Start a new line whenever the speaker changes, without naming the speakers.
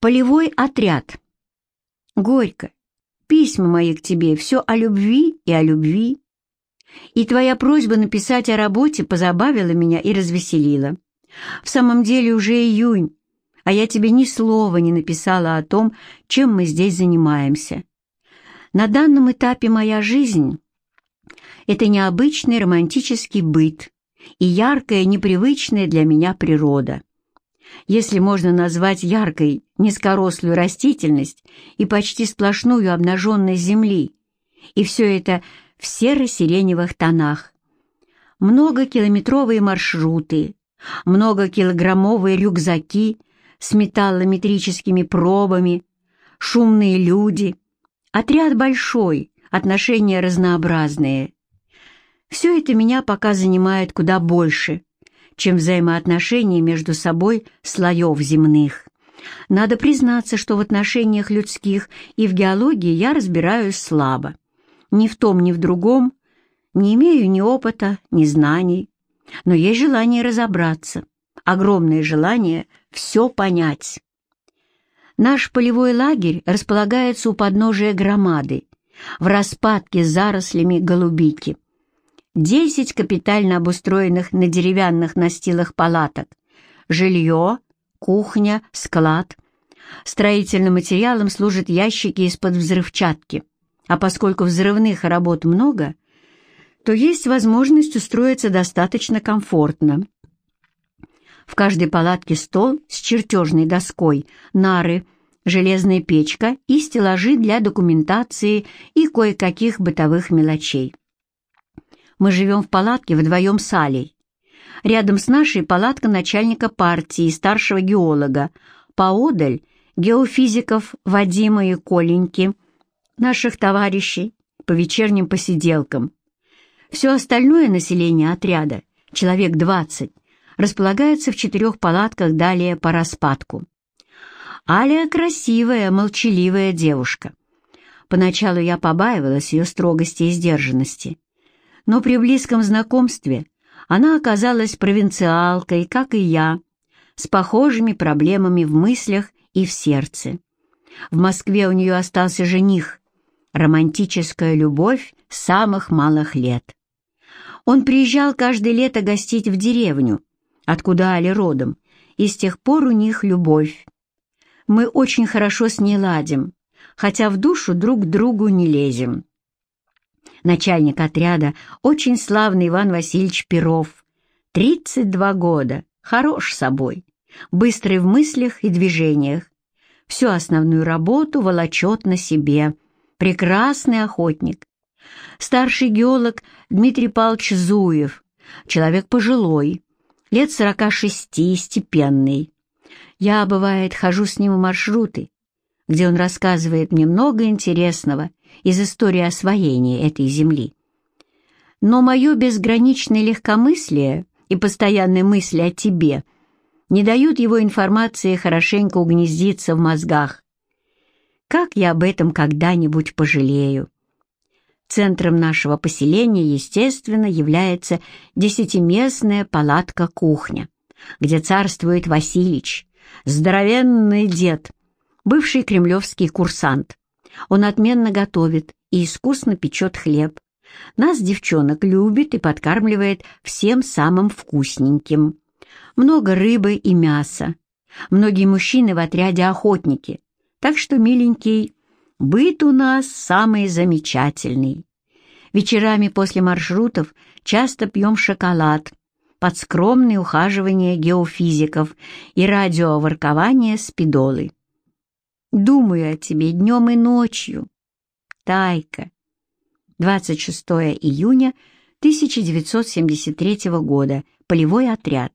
Полевой отряд. Горько. Письма мои к тебе все о любви и о любви. И твоя просьба написать о работе позабавила меня и развеселила. В самом деле уже июнь, а я тебе ни слова не написала о том, чем мы здесь занимаемся. На данном этапе моя жизнь — это необычный романтический быт и яркая, непривычная для меня природа если можно назвать яркой низкорослую растительность и почти сплошную обнаженность земли, и все это в серо-сиреневых тонах. Многокилометровые маршруты, многокилограммовые рюкзаки с металлометрическими пробами, шумные люди, отряд большой, отношения разнообразные. Все это меня пока занимает куда больше, чем взаимоотношения между собой слоев земных. Надо признаться, что в отношениях людских и в геологии я разбираюсь слабо. Ни в том, ни в другом не имею ни опыта, ни знаний, но есть желание разобраться, огромное желание все понять. Наш полевой лагерь располагается у подножия громады, в распадке с зарослями голубики – Десять капитально обустроенных на деревянных настилах палаток, жилье, кухня, склад. Строительным материалом служат ящики из-под взрывчатки, а поскольку взрывных работ много, то есть возможность устроиться достаточно комфортно. В каждой палатке стол с чертежной доской, нары, железная печка и стеллажи для документации и кое-каких бытовых мелочей. Мы живем в палатке вдвоем с Алей. Рядом с нашей палатка начальника партии старшего геолога. Поодаль геофизиков Вадима и Коленьки, наших товарищей, по вечерним посиделкам. Все остальное население отряда, человек 20, располагается в четырех палатках далее по распадку. Алия красивая, молчаливая девушка. Поначалу я побаивалась ее строгости и сдержанности но при близком знакомстве она оказалась провинциалкой, как и я, с похожими проблемами в мыслях и в сердце. В Москве у нее остался жених, романтическая любовь с самых малых лет. Он приезжал каждое лето гостить в деревню, откуда Али родом, и с тех пор у них любовь. Мы очень хорошо с ней ладим, хотя в душу друг другу не лезем начальник отряда, очень славный Иван Васильевич Перов. 32 года, хорош собой, быстрый в мыслях и движениях. Всю основную работу волочет на себе. Прекрасный охотник. Старший геолог Дмитрий Павлович Зуев, человек пожилой, лет 46, степенный. Я, бывает, хожу с ним маршруты, где он рассказывает мне много интересного из истории освоения этой земли. Но мое безграничное легкомыслие и постоянные мысли о тебе не дают его информации хорошенько угнездиться в мозгах. Как я об этом когда-нибудь пожалею? Центром нашего поселения, естественно, является десятиместная палатка-кухня, где царствует Василич, здоровенный дед, бывший кремлевский курсант. Он отменно готовит и искусно печет хлеб. Нас, девчонок, любит и подкармливает всем самым вкусненьким. Много рыбы и мяса. Многие мужчины в отряде охотники. Так что, миленький, быт у нас самый замечательный. Вечерами после маршрутов часто пьем шоколад под скромное ухаживание геофизиков и радиоворкование спидолы. Думаю о тебе днем и ночью. Тайка. 26 июня 1973 года. Полевой отряд.